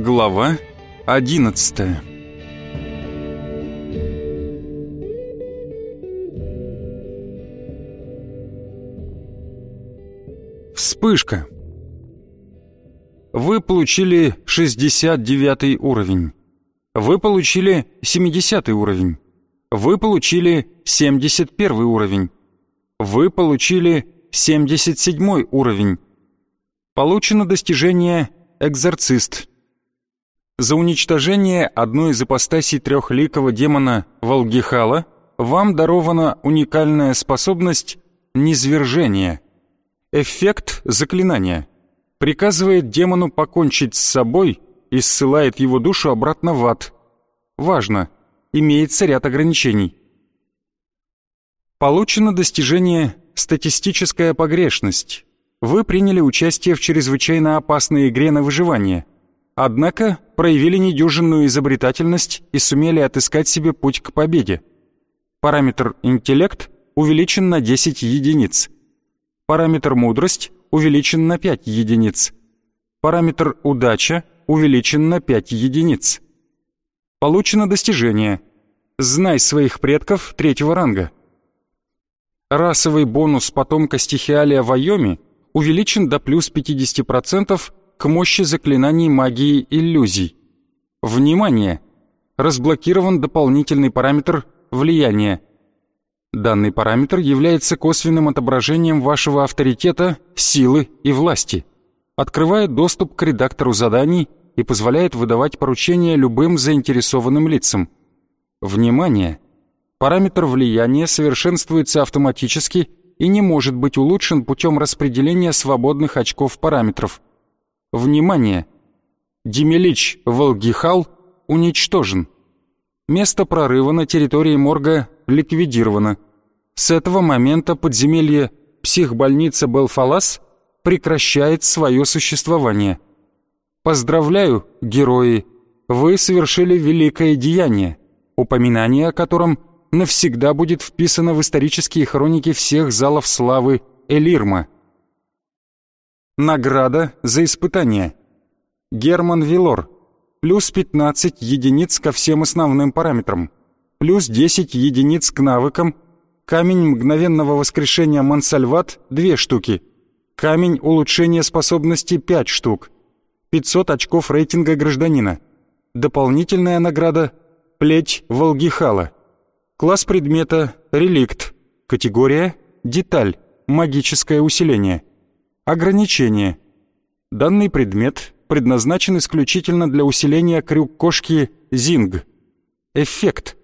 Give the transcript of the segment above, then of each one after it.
Глава 11 Вспышка. Вы получили 69 уровень. Вы получили 70 уровень. Вы получили 71 уровень. Вы получили 77 уровень. Получено достижение «Экзорцист». За уничтожение одной из ипостасей трехликого демона Волгихала вам дарована уникальная способность «Низвержение». Эффект заклинания. Приказывает демону покончить с собой и ссылает его душу обратно в ад. Важно, имеется ряд ограничений. Получено достижение «Статистическая погрешность». Вы приняли участие в чрезвычайно опасной игре на выживание. Однако проявили недюжинную изобретательность и сумели отыскать себе путь к победе. Параметр «Интеллект» увеличен на 10 единиц. Параметр «Мудрость» увеличен на 5 единиц. Параметр «Удача» увеличен на 5 единиц. Получено достижение «Знай своих предков третьего ранга». Расовый бонус потомка стихиалия Вайоми увеличен до плюс 50% к мощи заклинаний магии иллюзий. Внимание! Разблокирован дополнительный параметр влияния. Данный параметр является косвенным отображением вашего авторитета, силы и власти. Открывает доступ к редактору заданий и позволяет выдавать поручения любым заинтересованным лицам. Внимание! Параметр влияния совершенствуется автоматически и не может быть улучшен путем распределения свободных очков параметров. Внимание! Демилич Волгихал уничтожен. Место прорыва на территории морга ликвидировано. С этого момента подземелье психбольница Белфалас прекращает свое существование. Поздравляю, герои! Вы совершили великое деяние, упоминание о котором навсегда будет вписано в исторические хроники всех залов славы Элирма. Награда за испытание. Герман Вилор. Плюс 15 единиц ко всем основным параметрам. Плюс 10 единиц к навыкам. Камень мгновенного воскрешения Мансальват – 2 штуки. Камень улучшения способности – 5 штук. 500 очков рейтинга гражданина. Дополнительная награда – плеть Волгихала – Класс предмета «Реликт». Категория «Деталь». Магическое усиление. Ограничение. Данный предмет предназначен исключительно для усиления крюк-кошки «Зинг». Эффект.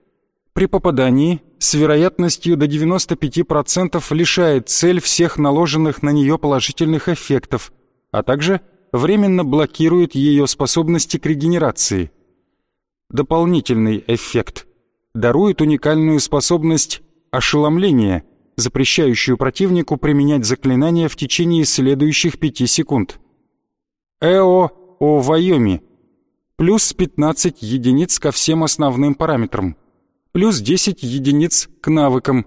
При попадании с вероятностью до 95% лишает цель всех наложенных на нее положительных эффектов, а также временно блокирует ее способности к регенерации. Дополнительный эффект – дарует уникальную способность ошеломления, запрещающую противнику применять заклинания в течение следующих пяти секунд. Эо о Вайоми. Плюс 15 единиц ко всем основным параметрам. Плюс 10 единиц к навыкам.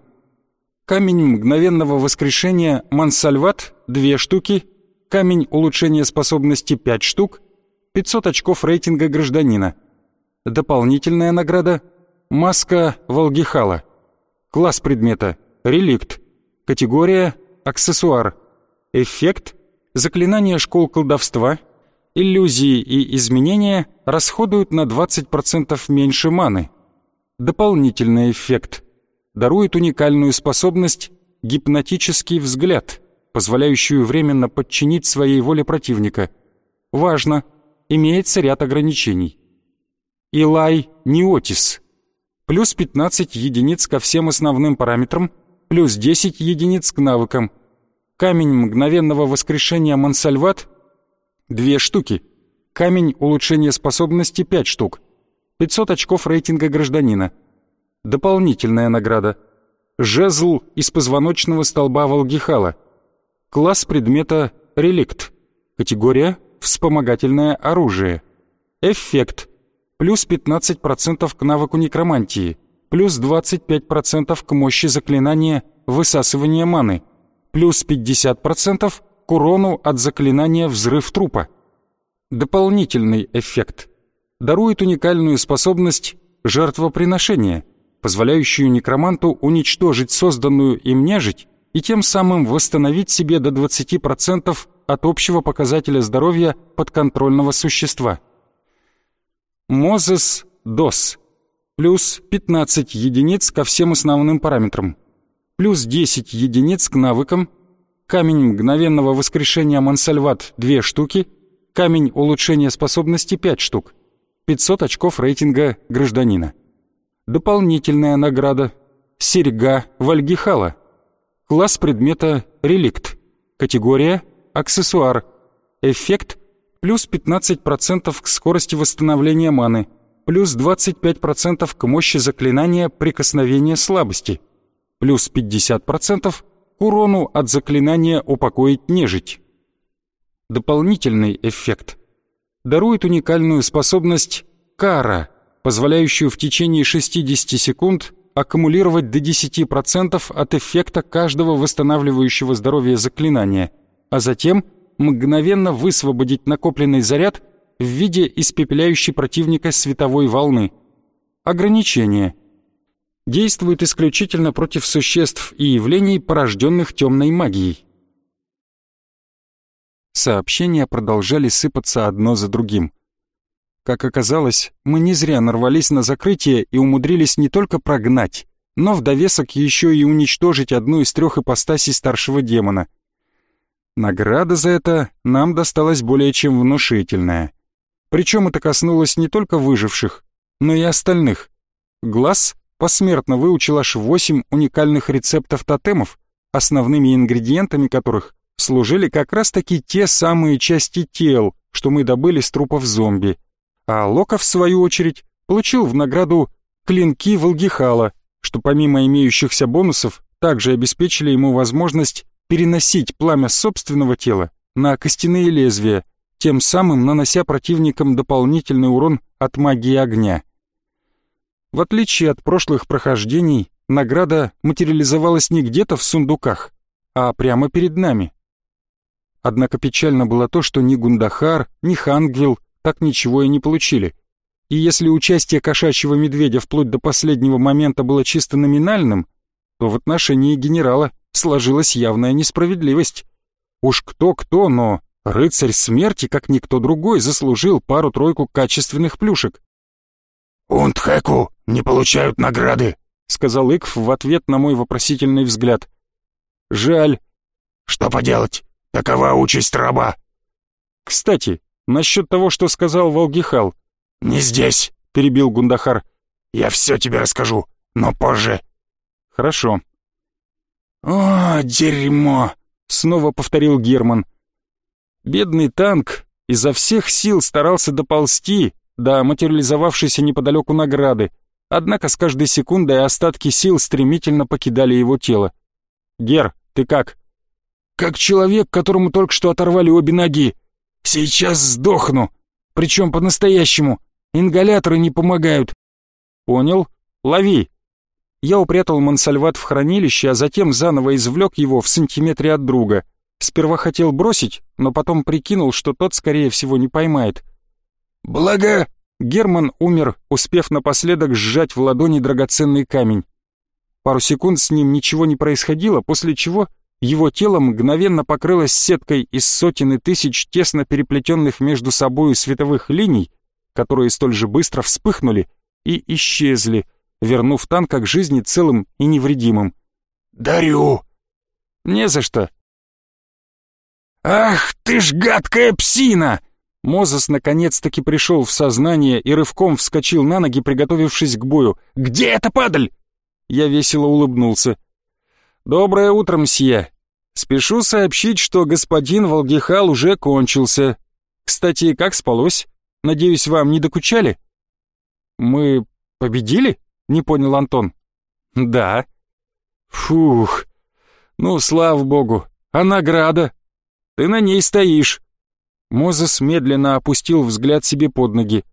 Камень мгновенного воскрешения Мансальват – 2 штуки. Камень улучшения способности – 5 штук. 500 очков рейтинга гражданина. Дополнительная награда – Маска Волгихала. Класс предмета Реликт. Категория Аксессуар. Эффект Заклинания школ колдовства. Иллюзии и изменения расходуют на 20% меньше маны. Дополнительный эффект. Дарует уникальную способность Гипнотический взгляд, позволяющую временно подчинить своей воле противника. Важно, имеется ряд ограничений. Илай Неотис плюс 15 единиц ко всем основным параметрам, плюс 10 единиц к навыкам. Камень мгновенного воскрешения Мансальват – 2 штуки. Камень улучшения способности – 5 штук. 500 очков рейтинга гражданина. Дополнительная награда. Жезл из позвоночного столба Волгихала. Класс предмета «Реликт». Категория «Вспомогательное оружие». Эффект – плюс 15% к навыку некромантии, плюс 25% к мощи заклинания высасывания маны, плюс 50% к урону от заклинания взрыв трупа. Дополнительный эффект. Дарует уникальную способность жертвоприношения, позволяющую некроманту уничтожить созданную им нежить и тем самым восстановить себе до 20% от общего показателя здоровья подконтрольного существа. Мозес ДОС. Плюс 15 единиц ко всем основным параметрам. Плюс 10 единиц к навыкам. Камень мгновенного воскрешения Мансальват 2 штуки. Камень улучшения способности 5 штук. 500 очков рейтинга гражданина. Дополнительная награда. Серьга Вальгихала. Класс предмета «Реликт». Категория «Аксессуар». Эффект плюс 15% к скорости восстановления маны, плюс 25% к мощи заклинания «Прикосновение слабости», плюс 50% к урону от заклинания «Упокоить нежить». Дополнительный эффект. Дарует уникальную способность «Кара», позволяющую в течение 60 секунд аккумулировать до 10% от эффекта каждого восстанавливающего здоровье заклинания, а затем мгновенно высвободить накопленный заряд в виде испепеляющей противника световой волны. Ограничение. Действует исключительно против существ и явлений, порожденных темной магией. Сообщения продолжали сыпаться одно за другим. Как оказалось, мы не зря нарвались на закрытие и умудрились не только прогнать, но в довесок еще и уничтожить одну из трех ипостасей старшего демона. Награда за это нам досталась более чем внушительная. Причем это коснулось не только выживших, но и остальных. Глаз посмертно выучил аж восемь уникальных рецептов тотемов, основными ингредиентами которых служили как раз-таки те самые части тел, что мы добыли с трупов зомби — а Лока, в свою очередь, получил в награду клинки Волгихала, что помимо имеющихся бонусов, также обеспечили ему возможность переносить пламя собственного тела на костяные лезвия, тем самым нанося противникам дополнительный урон от магии огня. В отличие от прошлых прохождений, награда материализовалась не где-то в сундуках, а прямо перед нами. Однако печально было то, что ни Гундахар, ни Хангвилл так ничего и не получили. И если участие кошачьего медведя вплоть до последнего момента было чисто номинальным, то в отношении генерала сложилась явная несправедливость. Уж кто-кто, но рыцарь смерти, как никто другой, заслужил пару-тройку качественных плюшек. «Унтхэку не получают награды», — сказал Икв в ответ на мой вопросительный взгляд. «Жаль». «Что поделать? Такова участь раба». «Кстати, насчет того, что сказал Волгихал». «Не здесь», — перебил Гундахар. «Я все тебе расскажу, но позже». «Хорошо». «О, дерьмо!» — снова повторил Герман. Бедный танк изо всех сил старался доползти до материализовавшейся неподалеку награды, однако с каждой секундой остатки сил стремительно покидали его тело. «Гер, ты как?» «Как человек, которому только что оторвали обе ноги. Сейчас сдохну. Причем по-настоящему. Ингаляторы не помогают. Понял. Лови. Я упрятал мансальват в хранилище, а затем заново извлек его в сантиметре от друга. Сперва хотел бросить, но потом прикинул, что тот, скорее всего, не поймает. «Благо...» Герман умер, успев напоследок сжать в ладони драгоценный камень. Пару секунд с ним ничего не происходило, после чего его тело мгновенно покрылось сеткой из сотен и тысяч тесно переплетенных между собою световых линий, которые столь же быстро вспыхнули и исчезли, вернув танк к жизни целым и невредимым. «Дарю!» «Не за что!» «Ах ты ж гадкая псина!» Мозес наконец-таки пришел в сознание и рывком вскочил на ноги, приготовившись к бою. «Где эта падаль?» Я весело улыбнулся. «Доброе утро, мсье. Спешу сообщить, что господин Волгихал уже кончился. Кстати, как спалось? Надеюсь, вам не докучали?» «Мы победили?» — не понял Антон. «Да». «Фух. Ну, слава богу. А награда? Ты на ней стоишь». Мозес медленно опустил взгляд себе под ноги.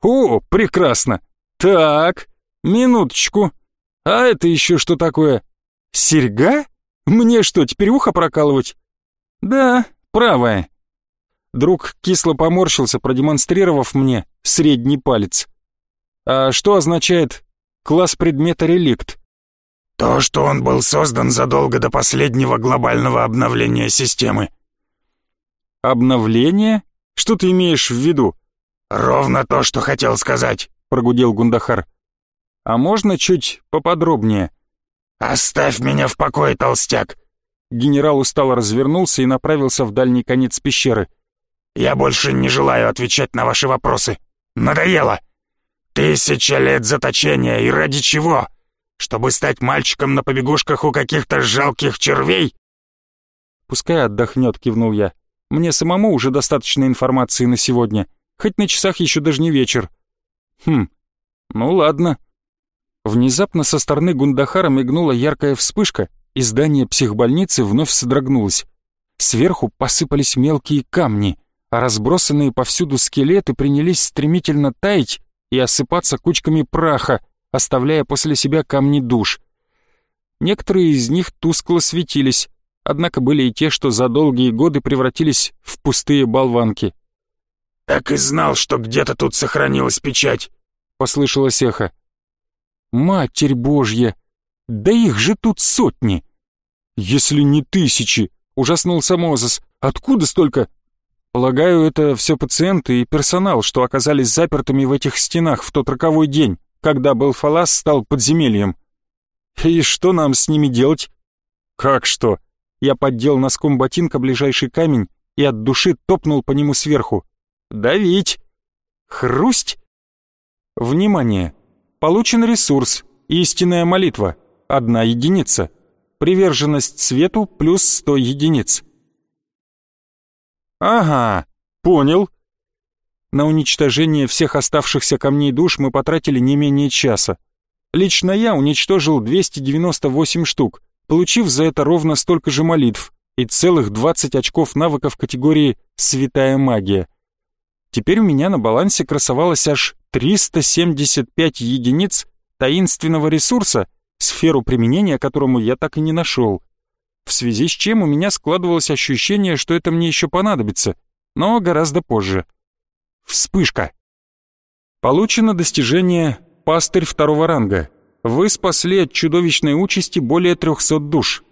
«О, прекрасно! Так, минуточку. А это еще что такое?» «Серьга? Мне что, теперь ухо прокалывать?» «Да, правая». Друг кисло поморщился, продемонстрировав мне средний палец. А что означает класс предмета реликт? То, что он был создан задолго до последнего глобального обновления системы. Обновление? Что ты имеешь в виду? Ровно то, что хотел сказать, прогудел Гундахар. А можно чуть поподробнее? Оставь меня в покое, толстяк. Генерал устало развернулся и направился в дальний конец пещеры. Я больше не желаю отвечать на ваши вопросы. Надоело. Тысяча лет заточения, и ради чего? Чтобы стать мальчиком на побегушках у каких-то жалких червей? Пускай отдохнет, кивнул я. Мне самому уже достаточно информации на сегодня. Хоть на часах еще даже не вечер. Хм, ну ладно. Внезапно со стороны Гундахара мигнула яркая вспышка, и здание психбольницы вновь содрогнулось. Сверху посыпались мелкие камни, а разбросанные повсюду скелеты принялись стремительно таять и осыпаться кучками праха, оставляя после себя камни душ. Некоторые из них тускло светились, однако были и те, что за долгие годы превратились в пустые болванки. «Так и знал, что где-то тут сохранилась печать», — послышалось эхо. «Матерь Божья! Да их же тут сотни!» «Если не тысячи!» — ужаснулся Мозес. «Откуда столько Полагаю, это все пациенты и персонал, что оказались запертыми в этих стенах в тот роковой день, когда Белфалас стал подземельем. И что нам с ними делать? Как что? Я поддел носком ботинка ближайший камень и от души топнул по нему сверху. Давить! Хрусть! Внимание! Получен ресурс, истинная молитва, одна единица. Приверженность свету плюс сто единиц. «Ага, понял». На уничтожение всех оставшихся камней душ мы потратили не менее часа. Лично я уничтожил 298 штук, получив за это ровно столько же молитв и целых 20 очков навыков категории «Святая магия». Теперь у меня на балансе красовалось аж 375 единиц таинственного ресурса, сферу применения которому я так и не нашел в связи с чем у меня складывалось ощущение, что это мне еще понадобится, но гораздо позже. Вспышка. Получено достижение «Пастырь второго ранга». Вы спасли от чудовищной участи более 300 душ.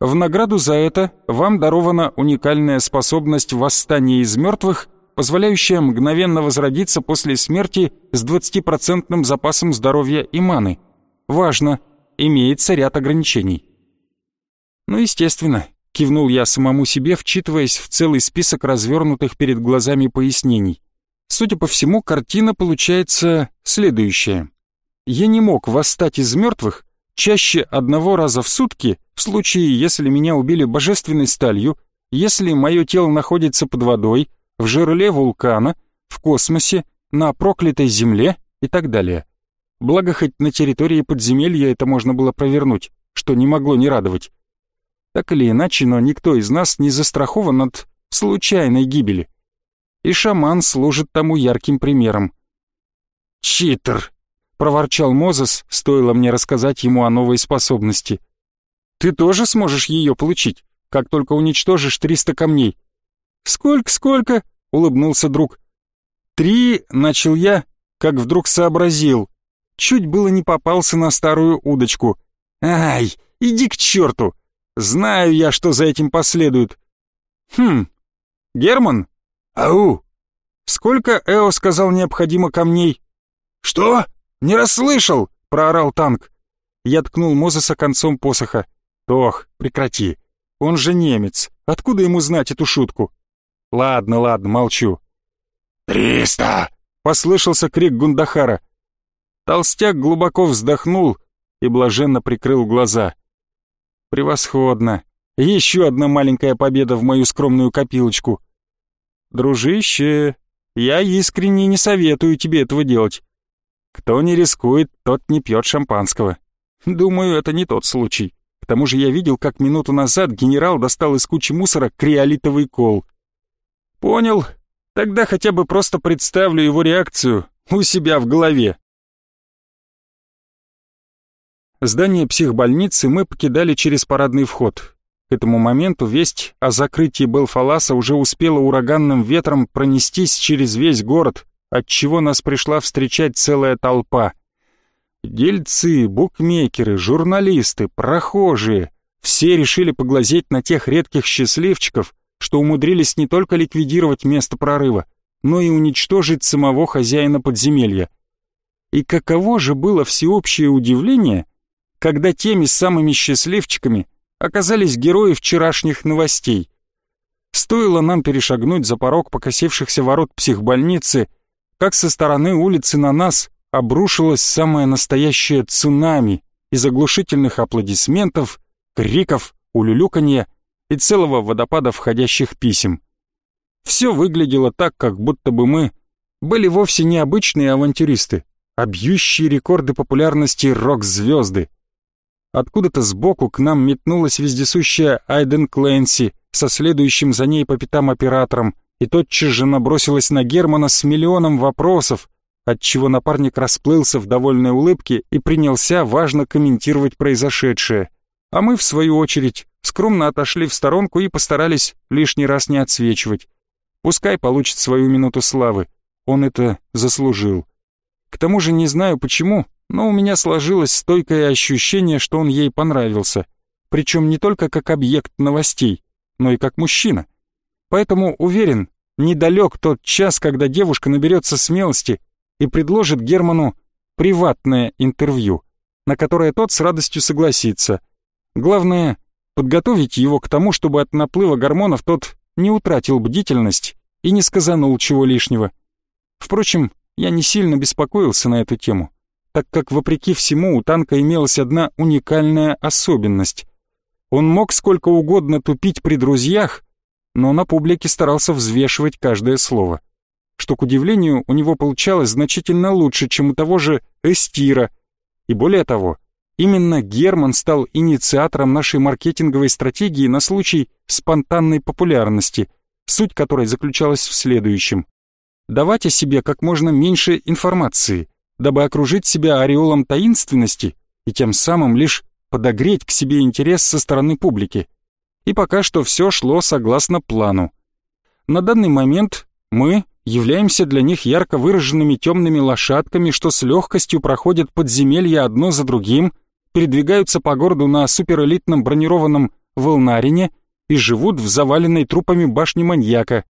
В награду за это вам дарована уникальная способность восстания из мертвых, позволяющая мгновенно возродиться после смерти с 20% запасом здоровья и маны. Важно, имеется ряд ограничений. «Ну, естественно», — кивнул я самому себе, вчитываясь в целый список развернутых перед глазами пояснений. Судя по всему, картина получается следующая. Я не мог восстать из мертвых чаще одного раза в сутки, в случае, если меня убили божественной сталью, если мое тело находится под водой, в жерле вулкана, в космосе, на проклятой земле и так далее. Благо, хоть на территории подземелья это можно было провернуть, что не могло не радовать. Так или иначе, но никто из нас не застрахован от случайной гибели. И шаман служит тому ярким примером. «Читер!» — проворчал Мозес, стоило мне рассказать ему о новой способности. «Ты тоже сможешь ее получить, как только уничтожишь триста камней». «Сколько, сколько?» — улыбнулся друг. «Три», — начал я, как вдруг сообразил. Чуть было не попался на старую удочку. «Ай, иди к черту!» Знаю я, что за этим последует. Хм, Герман? Ау! Сколько Эо сказал необходимо камней? Что? Не расслышал, проорал танк. Я ткнул Мозеса концом посоха. Тох, прекрати. Он же немец. Откуда ему знать эту шутку? Ладно, ладно, молчу. «Триста!» — послышался крик Гундахара. Толстяк глубоко вздохнул и блаженно прикрыл глаза. Превосходно. Еще одна маленькая победа в мою скромную копилочку. Дружище, я искренне не советую тебе этого делать. Кто не рискует, тот не пьет шампанского. Думаю, это не тот случай. К тому же я видел, как минуту назад генерал достал из кучи мусора криолитовый кол. Понял. Тогда хотя бы просто представлю его реакцию у себя в голове. Здание психбольницы мы покидали через парадный вход. К этому моменту весть о закрытии Белфаласа уже успела ураганным ветром пронестись через весь город, отчего нас пришла встречать целая толпа. Дельцы, букмекеры, журналисты, прохожие — все решили поглазеть на тех редких счастливчиков, что умудрились не только ликвидировать место прорыва, но и уничтожить самого хозяина подземелья. И каково же было всеобщее удивление, когда теми самыми счастливчиками оказались герои вчерашних новостей. Стоило нам перешагнуть за порог покосившихся ворот психбольницы, как со стороны улицы на нас обрушилось самое настоящее цунами из оглушительных аплодисментов, криков, улюлюканья и целого водопада входящих писем. Все выглядело так, как будто бы мы были вовсе не обычные авантюристы, а бьющие рекорды популярности рок-звезды. Откуда-то сбоку к нам метнулась вездесущая Айден Клэнси со следующим за ней по пятам оператором и тотчас же набросилась на Германа с миллионом вопросов, отчего напарник расплылся в довольной улыбке и принялся важно комментировать произошедшее. А мы, в свою очередь, скромно отошли в сторонку и постарались лишний раз не отсвечивать. Пускай получит свою минуту славы, он это заслужил. К тому же не знаю почему, но у меня сложилось стойкое ощущение, что он ей понравился. Причем не только как объект новостей, но и как мужчина. Поэтому уверен, недалек тот час, когда девушка наберется смелости и предложит Герману приватное интервью, на которое тот с радостью согласится. Главное, подготовить его к тому, чтобы от наплыва гормонов тот не утратил бдительность и не сказанул чего лишнего. Впрочем, я не сильно беспокоился на эту тему, так как, вопреки всему, у танка имелась одна уникальная особенность. Он мог сколько угодно тупить при друзьях, но на публике старался взвешивать каждое слово, что, к удивлению, у него получалось значительно лучше, чем у того же Эстира, и более того, Именно Герман стал инициатором нашей маркетинговой стратегии на случай спонтанной популярности, суть которой заключалась в следующем. Давать о себе как можно меньше информации, дабы окружить себя ореолом таинственности и тем самым лишь подогреть к себе интерес со стороны публики. И пока что все шло согласно плану. На данный момент мы являемся для них ярко выраженными темными лошадками, что с легкостью проходят подземелья одно за другим – передвигаются по городу на суперэлитном бронированном волнарине и живут в заваленной трупами башне маньяка.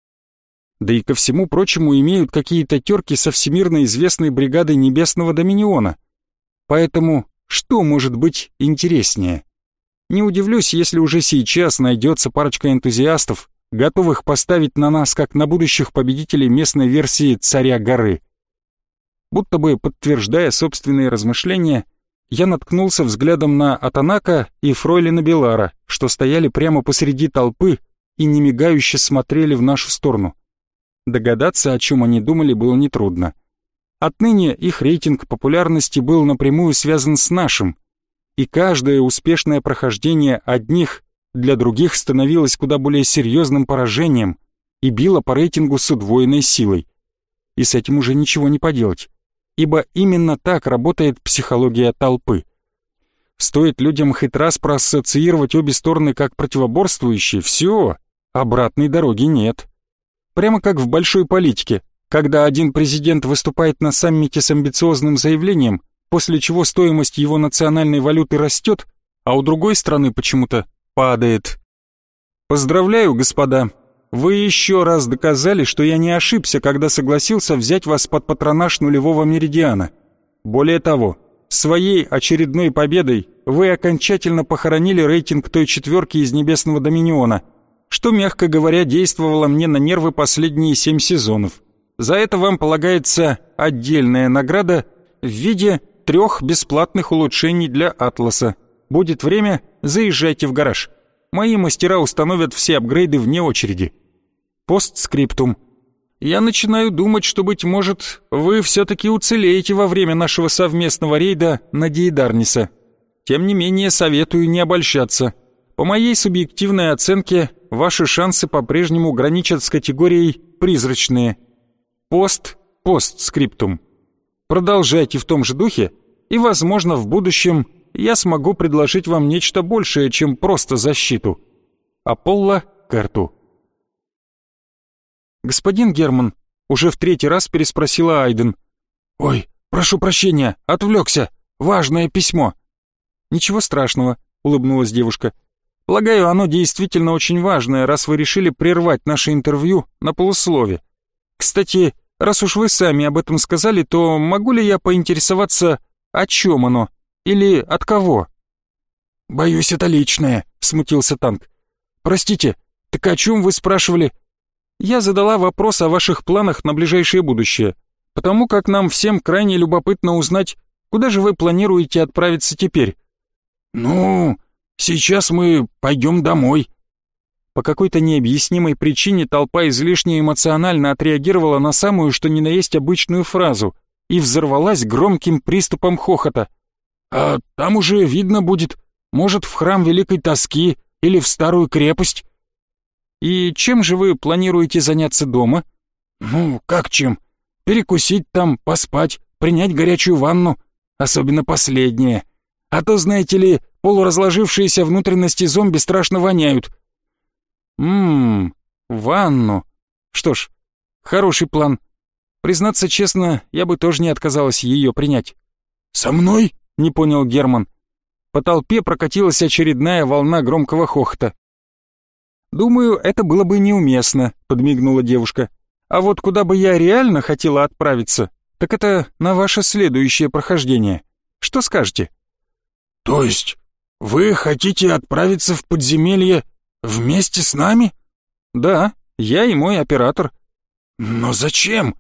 Да и ко всему прочему имеют какие-то терки со всемирно известной бригадой Небесного Доминиона. Поэтому что может быть интереснее? Не удивлюсь, если уже сейчас найдется парочка энтузиастов, готовых поставить на нас, как на будущих победителей местной версии «Царя горы». Будто бы подтверждая собственные размышления, я наткнулся взглядом на Атанака и Фройлина Белара, что стояли прямо посреди толпы и немигающе смотрели в нашу сторону. Догадаться, о чем они думали, было нетрудно. Отныне их рейтинг популярности был напрямую связан с нашим, и каждое успешное прохождение одних для других становилось куда более серьезным поражением и било по рейтингу с удвоенной силой. И с этим уже ничего не поделать ибо именно так работает психология толпы. Стоит людям хоть раз проассоциировать обе стороны как противоборствующие, все, обратной дороги нет. Прямо как в большой политике, когда один президент выступает на саммите с амбициозным заявлением, после чего стоимость его национальной валюты растет, а у другой страны почему-то падает. Поздравляю, господа, вы еще раз доказали, что я не ошибся, когда согласился взять вас под патронаж нулевого меридиана. Более того, своей очередной победой вы окончательно похоронили рейтинг той четверки из Небесного Доминиона, что, мягко говоря, действовало мне на нервы последние семь сезонов. За это вам полагается отдельная награда в виде трех бесплатных улучшений для Атласа. Будет время, заезжайте в гараж. Мои мастера установят все апгрейды вне очереди. Постскриптум. Я начинаю думать, что, быть может, вы все-таки уцелеете во время нашего совместного рейда на Диедарниса. Тем не менее, советую не обольщаться. По моей субъективной оценке, ваши шансы по-прежнему граничат с категорией «призрачные». Пост, постскриптум. Продолжайте в том же духе, и, возможно, в будущем я смогу предложить вам нечто большее, чем просто защиту. Аполло Керту. «Господин Герман», — уже в третий раз переспросила Айден. «Ой, прошу прощения, отвлекся. Важное письмо». «Ничего страшного», — улыбнулась девушка. «Полагаю, оно действительно очень важное, раз вы решили прервать наше интервью на полуслове. Кстати, раз уж вы сами об этом сказали, то могу ли я поинтересоваться, о чем оно? Или от кого?» «Боюсь, это личное», — смутился танк. «Простите, так о чем вы спрашивали?» Я задала вопрос о ваших планах на ближайшее будущее, потому как нам всем крайне любопытно узнать, куда же вы планируете отправиться теперь. «Ну, сейчас мы пойдем домой». По какой-то необъяснимой причине толпа излишне эмоционально отреагировала на самую что ни на есть обычную фразу и взорвалась громким приступом хохота. «А там уже видно будет, может, в храм Великой Тоски или в старую крепость». «И чем же вы планируете заняться дома?» «Ну, как чем? Перекусить там, поспать, принять горячую ванну, особенно последнее. А то, знаете ли, полуразложившиеся внутренности зомби страшно воняют». «Ммм, ванну. Что ж, хороший план. Признаться честно, я бы тоже не отказалась ее принять». «Со мной?» — не понял Герман. По толпе прокатилась очередная волна громкого хохота. «Думаю, это было бы неуместно», — подмигнула девушка. «А вот куда бы я реально хотела отправиться, так это на ваше следующее прохождение. Что скажете?» «То есть вы хотите отправиться в подземелье вместе с нами?» «Да, я и мой оператор». «Но зачем?»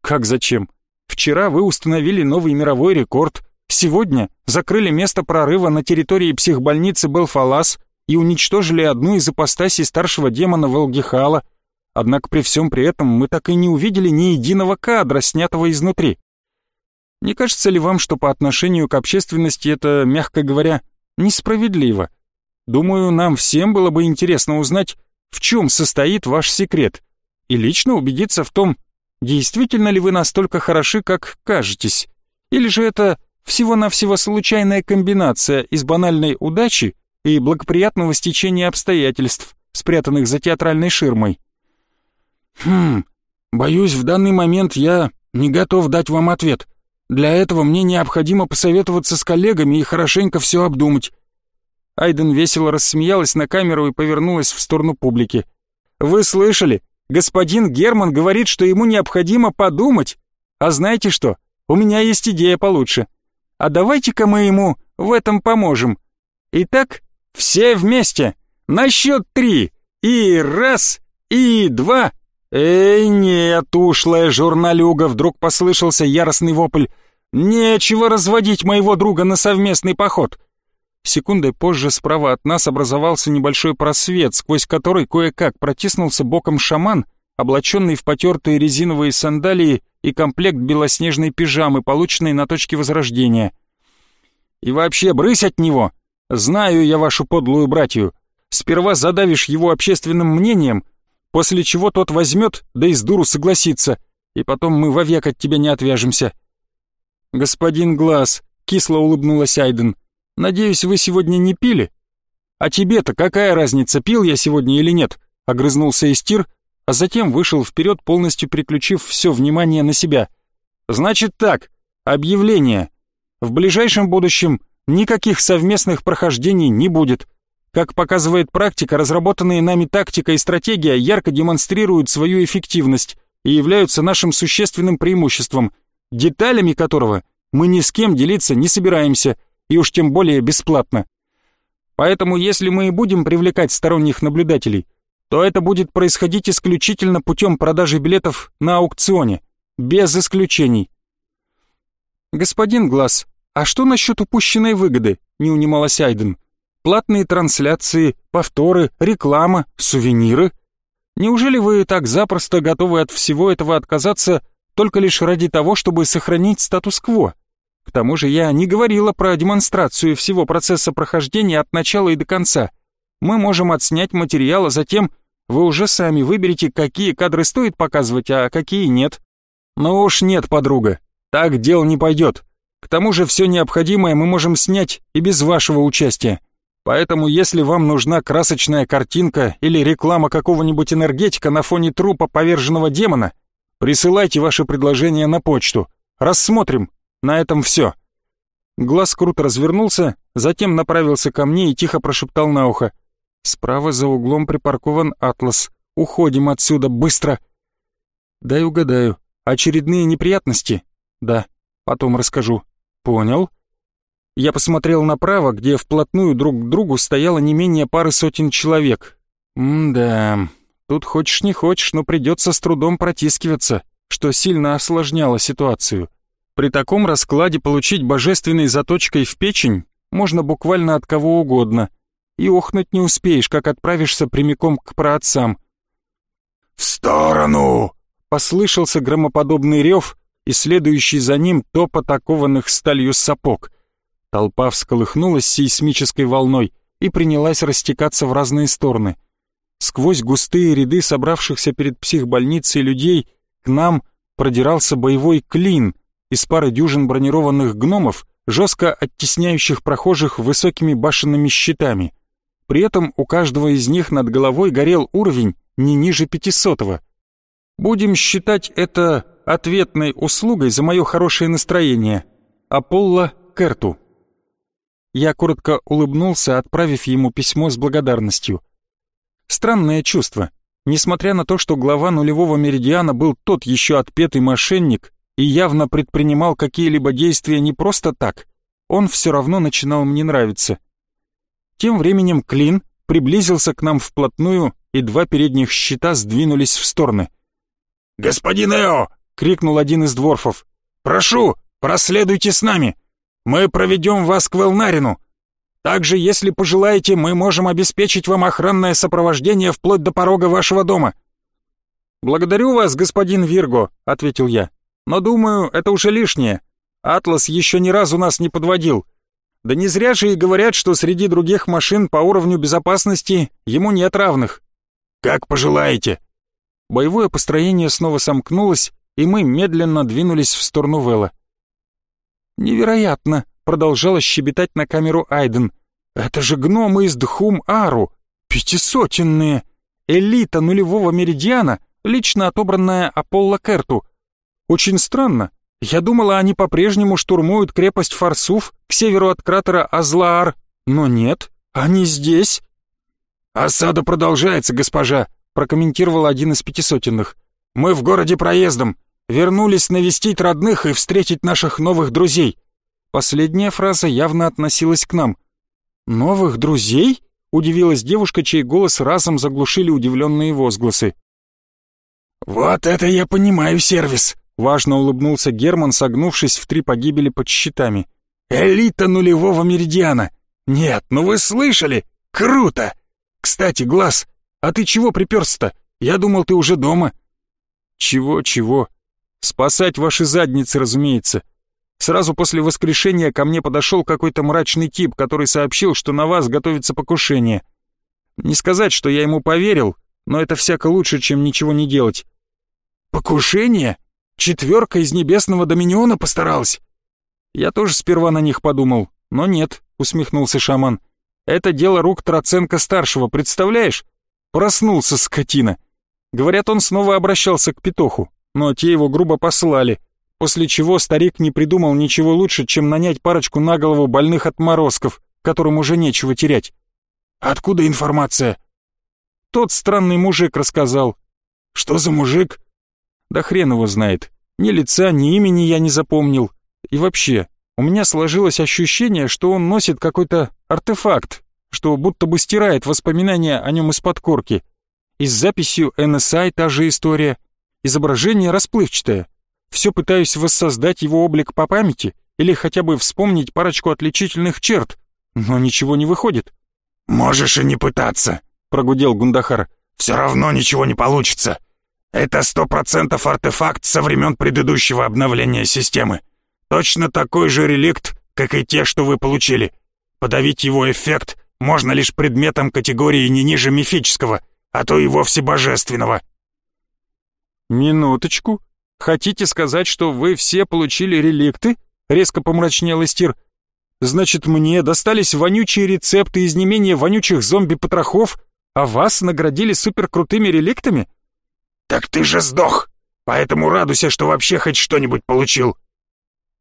«Как зачем? Вчера вы установили новый мировой рекорд. Сегодня закрыли место прорыва на территории психбольницы Белфалас и уничтожили одну из ипостасей старшего демона Волгихала, однако при всем при этом мы так и не увидели ни единого кадра, снятого изнутри. Не кажется ли вам, что по отношению к общественности это, мягко говоря, несправедливо? Думаю, нам всем было бы интересно узнать, в чем состоит ваш секрет, и лично убедиться в том, действительно ли вы настолько хороши, как кажетесь, или же это всего-навсего случайная комбинация из банальной удачи и благоприятного стечения обстоятельств, спрятанных за театральной ширмой. «Хм, боюсь, в данный момент я не готов дать вам ответ. Для этого мне необходимо посоветоваться с коллегами и хорошенько все обдумать». Айден весело рассмеялась на камеру и повернулась в сторону публики. «Вы слышали? Господин Герман говорит, что ему необходимо подумать. А знаете что? У меня есть идея получше. А давайте-ка мы ему в этом поможем. Итак, все вместе. На счет три. И раз, и два. Эй, нет, ушлая журналюга, вдруг послышался яростный вопль. Нечего разводить моего друга на совместный поход. Секундой позже справа от нас образовался небольшой просвет, сквозь который кое-как протиснулся боком шаман, облаченный в потертые резиновые сандалии и комплект белоснежной пижамы, полученной на точке возрождения. «И вообще, брысь от него!» Знаю я вашу подлую братью. Сперва задавишь его общественным мнением, после чего тот возьмет, да и с дуру согласится, и потом мы вовек от тебя не отвяжемся». «Господин Глаз», — кисло улыбнулась Айден, — «надеюсь, вы сегодня не пили?» «А тебе-то какая разница, пил я сегодня или нет?» — огрызнулся Истир, а затем вышел вперед, полностью переключив все внимание на себя. «Значит так, объявление. В ближайшем будущем никаких совместных прохождений не будет. Как показывает практика, разработанные нами тактика и стратегия ярко демонстрируют свою эффективность и являются нашим существенным преимуществом, деталями которого мы ни с кем делиться не собираемся, и уж тем более бесплатно. Поэтому если мы и будем привлекать сторонних наблюдателей, то это будет происходить исключительно путем продажи билетов на аукционе, без исключений. Господин Глаз, «А что насчет упущенной выгоды?» — не унималась Айден. «Платные трансляции, повторы, реклама, сувениры? Неужели вы так запросто готовы от всего этого отказаться только лишь ради того, чтобы сохранить статус-кво? К тому же я не говорила про демонстрацию всего процесса прохождения от начала и до конца. Мы можем отснять материал, а затем вы уже сами выберете, какие кадры стоит показывать, а какие нет». «Ну уж нет, подруга, так дело не пойдет. К тому же все необходимое мы можем снять и без вашего участия. Поэтому если вам нужна красочная картинка или реклама какого-нибудь энергетика на фоне трупа поверженного демона, присылайте ваши предложения на почту. Рассмотрим. На этом все. Глаз круто развернулся, затем направился ко мне и тихо прошептал на ухо. Справа за углом припаркован «Атлас». Уходим отсюда, быстро!» «Дай угадаю. Очередные неприятности?» «Да. Потом расскажу». «Понял». Я посмотрел направо, где вплотную друг к другу стояло не менее пары сотен человек. М-да, тут хочешь не хочешь, но придется с трудом протискиваться, что сильно осложняло ситуацию. При таком раскладе получить божественной заточкой в печень можно буквально от кого угодно. И охнуть не успеешь, как отправишься прямиком к праотцам. «В сторону!» — послышался громоподобный рев, и следующий за ним топот окованных сталью сапог. Толпа всколыхнулась сейсмической волной и принялась растекаться в разные стороны. Сквозь густые ряды собравшихся перед психбольницей людей к нам продирался боевой клин из пары дюжин бронированных гномов, жестко оттесняющих прохожих высокими башенными щитами. При этом у каждого из них над головой горел уровень не ниже пятисотого. Будем считать это ответной услугой за мое хорошее настроение. Аполло Керту. Я коротко улыбнулся, отправив ему письмо с благодарностью. Странное чувство. Несмотря на то, что глава нулевого меридиана был тот еще отпетый мошенник и явно предпринимал какие-либо действия не просто так, он все равно начинал мне нравиться. Тем временем Клин приблизился к нам вплотную и два передних щита сдвинулись в стороны. «Господин Эо!» — крикнул один из дворфов. «Прошу, проследуйте с нами. Мы проведем вас к Велнарину. Также, если пожелаете, мы можем обеспечить вам охранное сопровождение вплоть до порога вашего дома». «Благодарю вас, господин Вирго», — ответил я. «Но думаю, это уже лишнее. Атлас еще ни разу нас не подводил. Да не зря же и говорят, что среди других машин по уровню безопасности ему нет равных. «Как пожелаете». Боевое построение снова сомкнулось, и мы медленно двинулись в сторону Вэлла. «Невероятно!» — продолжала щебетать на камеру Айден. «Это же гномы из Дхум-Ару! Пятисотенные! Элита нулевого меридиана, лично отобранная Аполло Керту. Очень странно. Я думала, они по-прежнему штурмуют крепость Фарсуф к северу от кратера Азлаар, но нет, они здесь, «Осада продолжается, госпожа», — прокомментировал один из пятисотенных. «Мы в городе проездом. Вернулись навестить родных и встретить наших новых друзей». Последняя фраза явно относилась к нам. «Новых друзей?» — удивилась девушка, чей голос разом заглушили удивленные возгласы. «Вот это я понимаю сервис», — важно улыбнулся Герман, согнувшись в три погибели под щитами. «Элита нулевого меридиана! Нет, ну вы слышали? Круто! «Кстати, Глаз, а ты чего приперся-то? Я думал, ты уже дома». «Чего-чего? Спасать ваши задницы, разумеется. Сразу после воскрешения ко мне подошел какой-то мрачный тип, который сообщил, что на вас готовится покушение. Не сказать, что я ему поверил, но это всяко лучше, чем ничего не делать». «Покушение? Четверка из небесного доминиона постаралась?» «Я тоже сперва на них подумал, но нет», — усмехнулся шаман. Это дело рук Троценко-старшего, представляешь? Проснулся скотина. Говорят, он снова обращался к Петуху, но те его грубо послали, после чего старик не придумал ничего лучше, чем нанять парочку на голову больных отморозков, которым уже нечего терять. Откуда информация? Тот странный мужик рассказал. Что за мужик? Да хрен его знает. Ни лица, ни имени я не запомнил. И вообще, у меня сложилось ощущение, что он носит какой-то артефакт, что будто бы стирает воспоминания о нем из-под корки. И с записью NSI та же история. Изображение расплывчатое. Все пытаюсь воссоздать его облик по памяти или хотя бы вспомнить парочку отличительных черт, но ничего не выходит. «Можешь и не пытаться», — прогудел Гундахар. «Все равно ничего не получится. Это сто процентов артефакт со времен предыдущего обновления системы. Точно такой же реликт, как и те, что вы получили. Подавить его эффект можно лишь предметом категории не ниже мифического, а то и вовсе божественного. Значит, мне достались вонючие рецепты из не менее вонючих зомби-потрохов, а вас наградили суперкрутыми реликтами? Так ты же сдох, поэтому радуйся, что вообще хоть что-нибудь получил.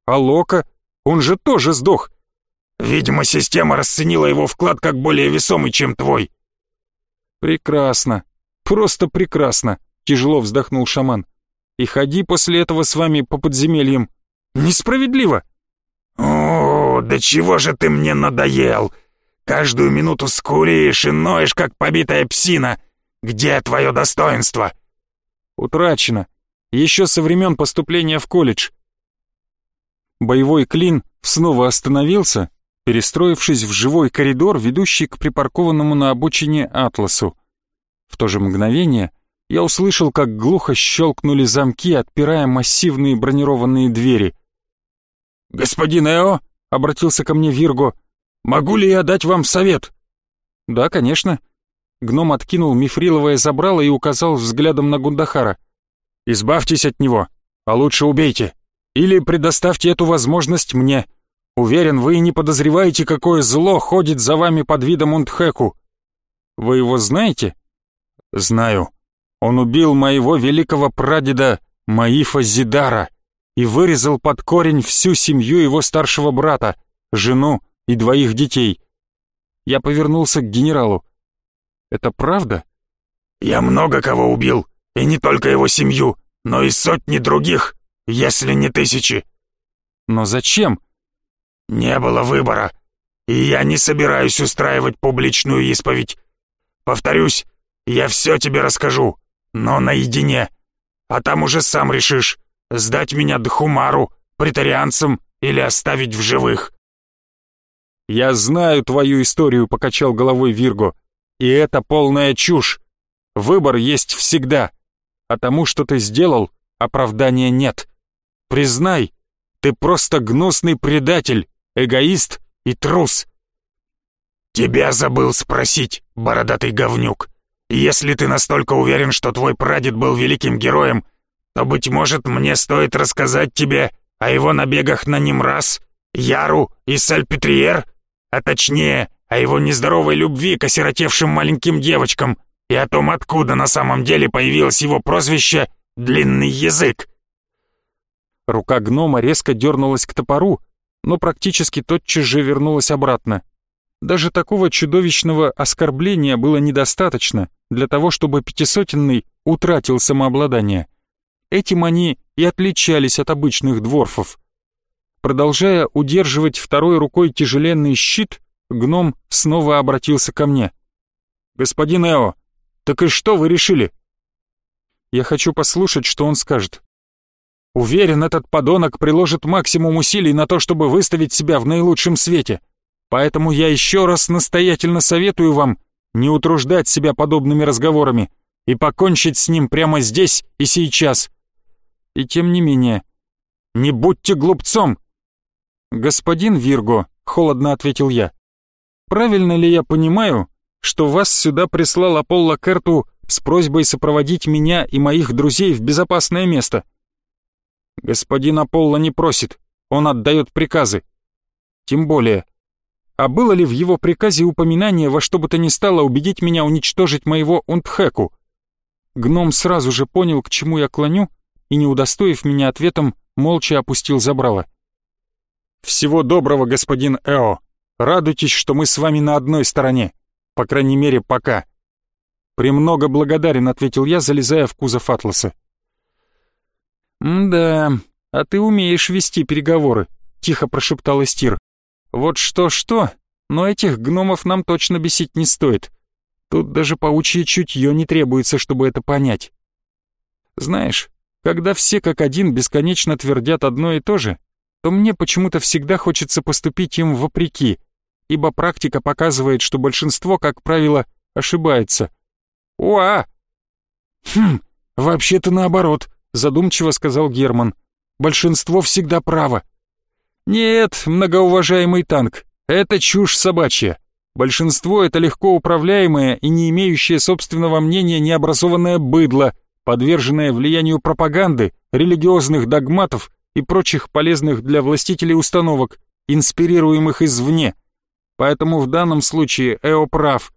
А Лока? Он же тоже сдох. Видимо, система расценила его вклад как более весомый, чем твой. Прекрасно. Просто прекрасно, тяжело вздохнул шаман. И ходи после этого с вами по подземельям. Несправедливо. О, да чего же ты мне надоел? Каждую минуту скулишь и ноешь, как побитая псина. Где твое достоинство? Утрачено. Еще со времен поступления в колледж. Боевой клин снова остановился, перестроившись в живой коридор, ведущий к припаркованному на обочине Атласу. В то же мгновение я услышал, как глухо щелкнули замки, отпирая массивные бронированные двери. «Господин Эо», — обратился ко мне Вирго, — «могу ли я дать вам совет?» «Да, конечно». Гном откинул мифриловое забрало и указал взглядом на Гундахара. «Избавьтесь от него, а лучше убейте. Или предоставьте эту возможность мне. Уверен, вы не подозреваете, какое зло ходит за вами под видом Унтхэку. Вы его знаете?» «Знаю. Он убил моего великого прадеда Маифа Зидара и вырезал под корень всю семью его старшего брата, жену и двоих детей. Я повернулся к генералу. «Это правда?» «Я много кого убил, и не только его семью, но и сотни других, если не тысячи». «Но зачем?» «Не было выбора, и я не собираюсь устраивать публичную исповедь. Повторюсь, я все тебе расскажу, но наедине, а там уже сам решишь, Сдать меня Дхумару, претарианцам или оставить в живых?» «Я знаю твою историю», — покачал головой Вирго. «И это полная чушь. Выбор есть всегда. А тому, что ты сделал, оправдания нет. Признай, ты просто гнусный предатель, эгоист и трус». «Тебя забыл спросить, бородатый говнюк. Если ты настолько уверен, что твой прадед был великим героем, то, быть может, мне стоит рассказать тебе о его набегах на Нимрас, Яру и Сальпетриер, а точнее, о его нездоровой любви к осиротевшим маленьким девочкам и о том, откуда на самом деле появилось его прозвище «Длинный язык». Рука гнома резко дернулась к топору, но практически тотчас же вернулась обратно. Даже такого чудовищного оскорбления было недостаточно для того, чтобы пятисотенный утратил самообладание. Этим они и отличались от обычных дворфов. Продолжая удерживать второй рукой тяжеленный щит, гном снова обратился ко мне. «Господин Эо, так и что вы решили?» «Я хочу послушать, что он скажет». «Уверен, этот подонок приложит максимум усилий на то, чтобы выставить себя в наилучшем свете. Поэтому я еще раз настоятельно советую вам не утруждать себя подобными разговорами и покончить с ним прямо здесь и сейчас. И тем не менее. «Не будьте глупцом!» «Господин Вирго», — холодно ответил я, «правильно ли я понимаю, что вас сюда прислал Аполло Керту с просьбой сопроводить меня и моих друзей в безопасное место?» «Господин Аполло не просит, он отдает приказы. Тем более, а было ли в его приказе упоминание во что бы то ни стало убедить меня уничтожить моего Унтхэку?» Гном сразу же понял, к чему я клоню, и, не удостоив меня ответом, молча опустил забрало. «Всего доброго, господин Эо. Радуйтесь, что мы с вами на одной стороне. По крайней мере, пока». «Премного благодарен», — ответил я, залезая в кузов Атласа. «Да, а ты умеешь вести переговоры», — тихо прошептал Эстир. «Вот что-что, но этих гномов нам точно бесить не стоит. Тут даже паучье чутье не требуется, чтобы это понять. Знаешь, когда все как один бесконечно твердят одно и то же, то мне почему-то всегда хочется поступить им вопреки, ибо практика показывает, что большинство, как правило, ошибается. «Уа!» «Хм, вообще-то наоборот», — задумчиво сказал Герман. «Большинство всегда право». «Нет, многоуважаемый танк, это чушь собачья. Большинство — это легко управляемое и не имеющее собственного мнения необразованное быдло, подверженная влиянию пропаганды, религиозных догматов и прочих полезных для властителей установок, инспирируемых извне. Поэтому в данном случае Эо прав.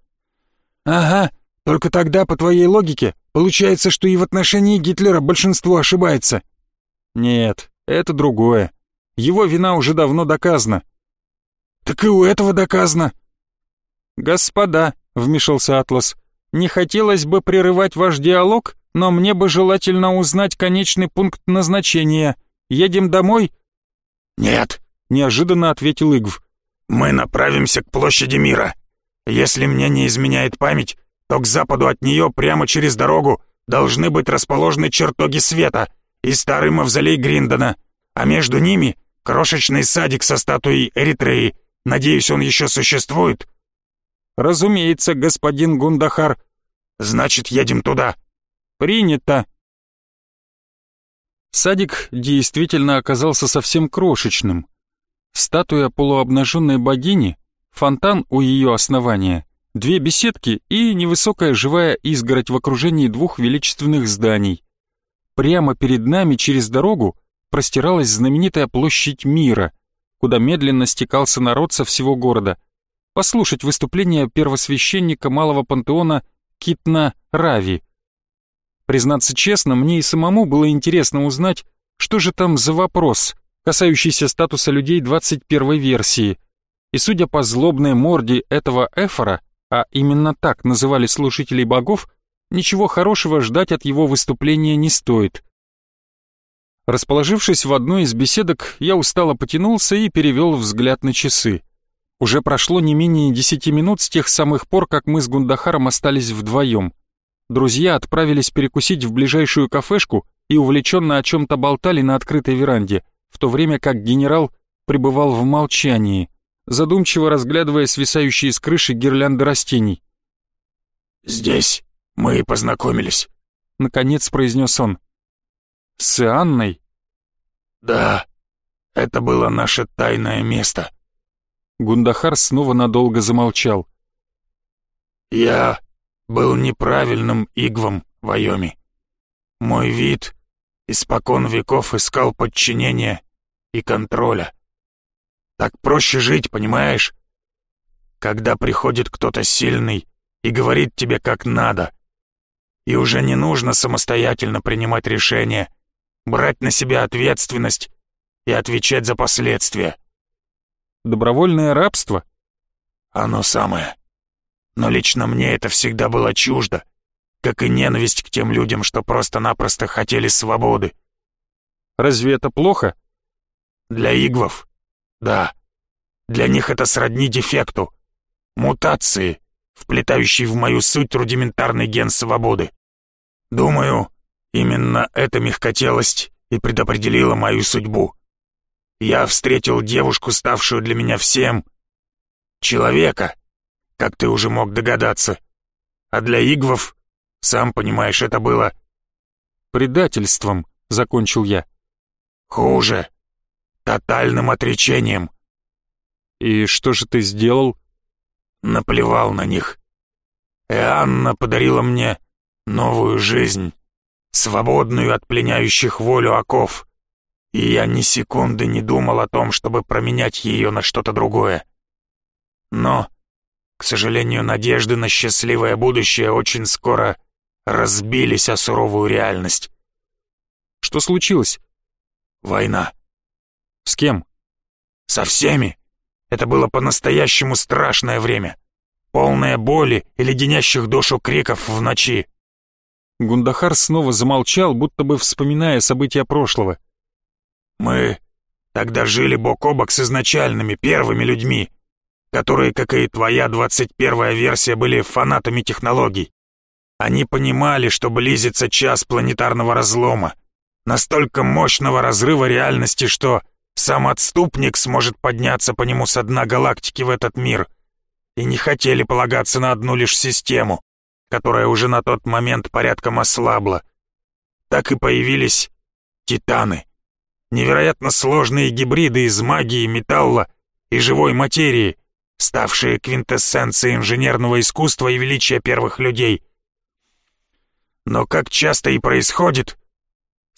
Ага, только тогда, по твоей логике, получается, что и в отношении Гитлера большинство ошибается. Нет, это другое. Его вина уже давно доказана. Так и у этого доказано. Господа, вмешался Атлас, не хотелось бы прерывать ваш диалог, но мне бы желательно узнать конечный пункт назначения. Едем домой? Нет, неожиданно ответил Игв. Мы направимся к площади мира. Если мне не изменяет память, то к западу от нее прямо через дорогу должны быть расположены чертоги света и старый мавзолей Гриндона, а между ними крошечный садик со статуей Эритреи. Надеюсь, он еще существует. Разумеется, господин Гундахар. Значит, едем туда. Принято. Садик действительно оказался совсем крошечным. Статуя полуобнаженной богини, фонтан у ее основания, две беседки и невысокая живая изгородь в окружении двух величественных зданий. Прямо перед нами через дорогу простиралась знаменитая площадь мира, куда медленно стекался народ со всего города, послушать выступление первосвященника малого пантеона Китна Рави. Признаться честно, мне и самому было интересно узнать, что же там за вопрос, касающийся статуса людей 21 версии. И судя по злобной морде этого эфора, а именно так называли слушателей богов, ничего хорошего ждать от его выступления не стоит. Расположившись в одной из беседок, я устало потянулся и перевел взгляд на часы. Уже прошло не менее десяти минут с тех самых пор, как мы с Гундахаром остались вдвоем. Друзья отправились перекусить в ближайшую кафешку и увлеченно о чем-то болтали на открытой веранде — в то время как генерал пребывал в молчании, задумчиво разглядывая свисающие с крыши гирлянды растений. «Здесь мы и познакомились», — наконец произнес он. «С Анной?» «Да, это было наше тайное место». Гундахар снова надолго замолчал. «Я был неправильным игвом, Вайоми. Мой вид испокон веков искал подчинения и контроля. Так проще жить, понимаешь? Когда приходит кто-то сильный и говорит тебе как надо, и уже не нужно самостоятельно принимать решения, брать на себя ответственность и отвечать за последствия. Добровольное рабство? Оно самое. Но лично мне это всегда было чуждо, как и ненависть к тем людям, что просто-напросто хотели свободы. Разве это плохо? Для игвов? Да. Для них это сродни дефекту. Мутации, вплетающей в мою суть рудиментарный ген свободы. Думаю, именно эта мягкотелость и предопределила мою судьбу. Я встретил девушку, ставшую для меня всем. Человека, как ты уже мог догадаться. А для игвов, сам понимаешь, это было... «Предательством», — закончил я. «Хуже тотальным отречением. И что же ты сделал? Наплевал на них. И Анна подарила мне новую жизнь, свободную от пленяющих волю оков. И я ни секунды не думал о том, чтобы променять ее на что-то другое. Но, к сожалению, надежды на счастливое будущее очень скоро разбились о суровую реальность. Что случилось? Война. С кем? Со всеми. Это было по-настоящему страшное время. Полное боли и леденящих душу криков в ночи. Гундахар снова замолчал, будто бы вспоминая события прошлого. Мы тогда жили бок о бок с изначальными, первыми людьми, которые, как и твоя двадцать первая версия, были фанатами технологий. Они понимали, что близится час планетарного разлома, настолько мощного разрыва реальности, что сам отступник сможет подняться по нему со дна галактики в этот мир. И не хотели полагаться на одну лишь систему, которая уже на тот момент порядком ослабла. Так и появились титаны. Невероятно сложные гибриды из магии, металла и живой материи, ставшие квинтэссенцией инженерного искусства и величия первых людей. Но как часто и происходит...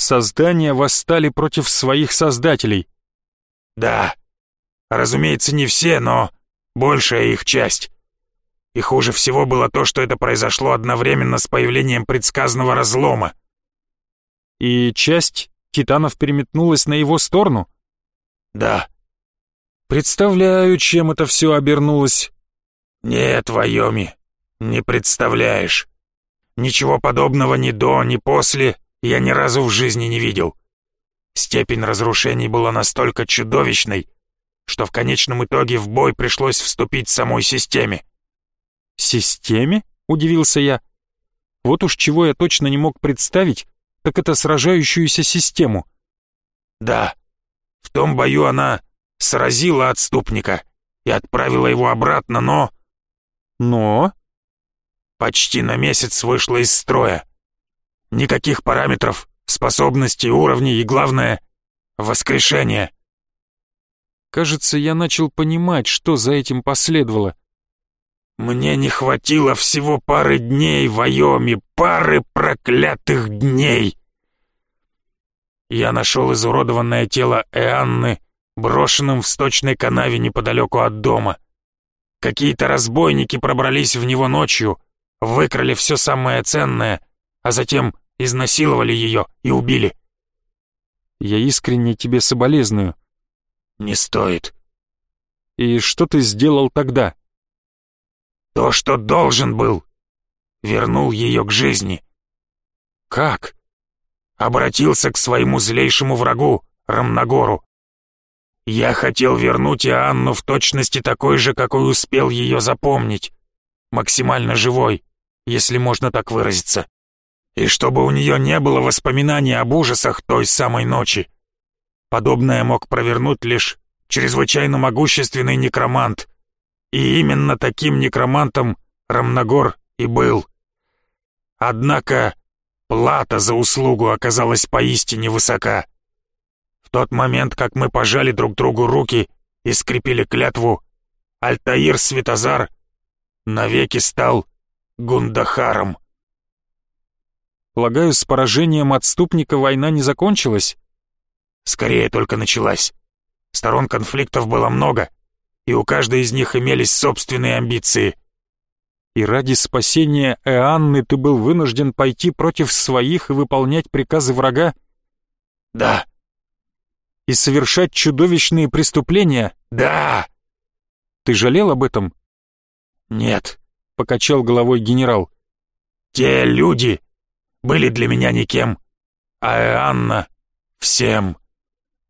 Создания восстали против своих создателей — да, Разумеется, не все, но большая их часть. И хуже всего было то, что это произошло одновременно с появлением предсказанного разлома. И часть титанов переметнулась на его сторону? Да. Представляю, чем это все обернулось. Нет, Вайоми, не представляешь. Ничего подобного ни до, ни после я ни разу в жизни не видел. Степень разрушений была настолько чудовищной, что в конечном итоге в бой пришлось вступить самой системе. «Системе?» — удивился я. «Вот уж чего я точно не мог представить, так это сражающуюся систему». «Да, в том бою она сразила отступника и отправила его обратно, но...» «Но?» «Почти на месяц вышла из строя. Никаких параметров, способностей, уровней и, главное, воскрешение. Кажется, я начал понимать, что за этим последовало. Мне не хватило всего пары дней в Айоме, пары проклятых дней. Я нашел изуродованное тело Эанны, брошенным в сточной канаве неподалеку от дома. Какие-то разбойники пробрались в него ночью, выкрали все самое ценное, а затем изнасиловали ее и убили. Я искренне тебе соболезную. Не стоит. И что ты сделал тогда? То, что должен был. Вернул ее к жизни. Как? Обратился к своему злейшему врагу, Рамнагору. Я хотел вернуть Иоанну в точности такой же, какой успел ее запомнить. Максимально живой, если можно так выразиться и чтобы у нее не было воспоминаний об ужасах той самой ночи. Подобное мог провернуть лишь чрезвычайно могущественный некромант, и именно таким некромантом Рамнагор и был. Однако плата за услугу оказалась поистине высока. В тот момент, как мы пожали друг другу руки и скрепили клятву, Альтаир Светозар навеки стал Гундахаром. Полагаю, с поражением отступника война не закончилась? Скорее только началась. Сторон конфликтов было много, и у каждой из них имелись собственные амбиции. И ради спасения Эанны ты был вынужден пойти против своих и выполнять приказы врага? Да. И совершать чудовищные преступления? Да. Ты жалел об этом? Нет, покачал головой генерал. Те люди, были для меня никем, а Анна — всем.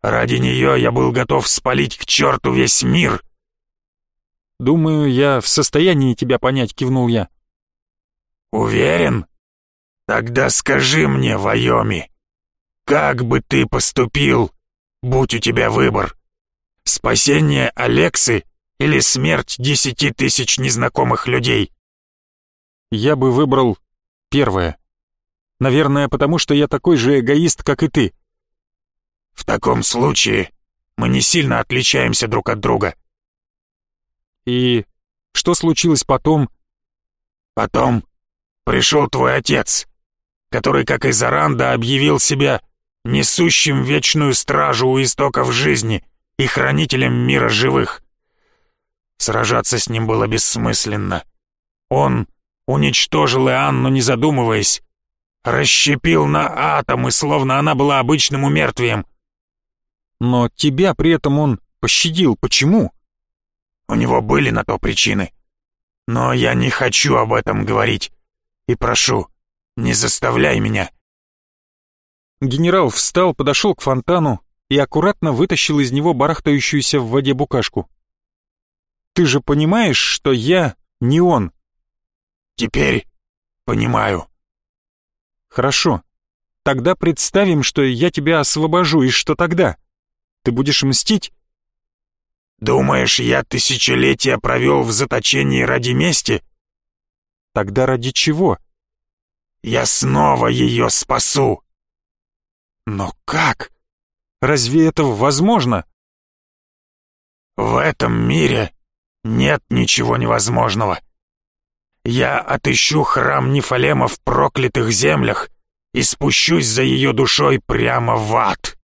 Ради нее я был готов спалить к черту весь мир. «Думаю, я в состоянии тебя понять», — кивнул я. «Уверен? Тогда скажи мне, Вайоми, как бы ты поступил, будь у тебя выбор? Спасение Алексы или смерть десяти тысяч незнакомых людей?» «Я бы выбрал первое», Наверное, потому что я такой же эгоист, как и ты. В таком случае мы не сильно отличаемся друг от друга. И что случилось потом? Потом пришел твой отец, который, как и Заранда, объявил себя несущим вечную стражу у истоков жизни и хранителем мира живых. Сражаться с ним было бессмысленно. Он уничтожил Иоанну, не задумываясь, Расщепил на атомы, словно она была обычным умертвием. Но тебя при этом он пощадил. Почему? У него были на то причины. Но я не хочу об этом говорить. И прошу, не заставляй меня. Генерал встал, подошел к фонтану и аккуратно вытащил из него барахтающуюся в воде букашку. «Ты же понимаешь, что я не он?» «Теперь понимаю», Хорошо. Тогда представим, что я тебя освобожу, и что тогда? Ты будешь мстить? Думаешь, я тысячелетия провел в заточении ради мести? Тогда ради чего? Я снова ее спасу. Но как? Разве это возможно? В этом мире нет ничего невозможного. Я отыщу храм Нефалема в проклятых землях и спущусь за ее душой прямо в ад.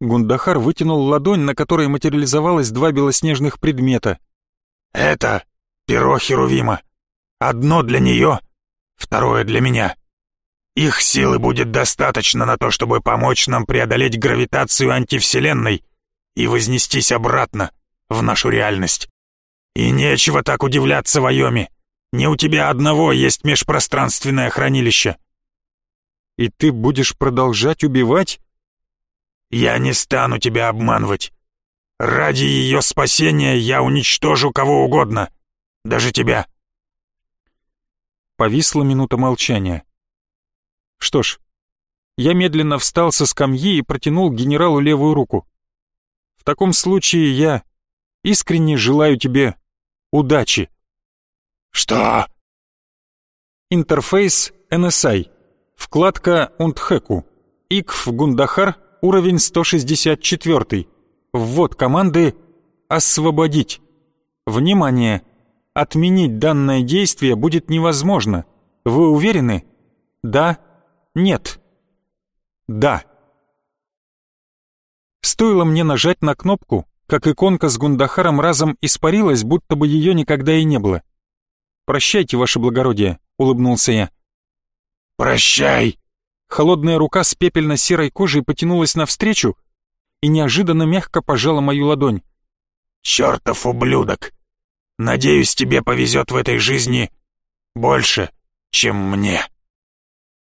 Гундахар вытянул ладонь, на которой материализовалось два белоснежных предмета. «Это перо Херувима. Одно для нее, второе для меня. Их силы будет достаточно на то, чтобы помочь нам преодолеть гравитацию антивселенной и вознестись обратно в нашу реальность. И нечего так удивляться, Вайоми. Не у тебя одного есть межпространственное хранилище. И ты будешь продолжать убивать? Я не стану тебя обманывать. Ради ее спасения я уничтожу кого угодно, даже тебя. Повисла минута молчания. Что ж, я медленно встал со скамьи и протянул генералу левую руку. В таком случае я искренне желаю тебе удачи. Что? Интерфейс NSI. Вкладка Унтхэку. ИКФ Гундахар уровень 164. Ввод команды «Освободить». Внимание! Отменить данное действие будет невозможно. Вы уверены? Да? Нет? Да. Стоило мне нажать на кнопку, как иконка с Гундахаром разом испарилась, будто бы ее никогда и не было. «Прощайте, ваше благородие», — улыбнулся я. «Прощай!» Холодная рука с пепельно-серой кожей потянулась навстречу и неожиданно мягко пожала мою ладонь. «Чертов ублюдок! Надеюсь, тебе повезет в этой жизни больше, чем мне».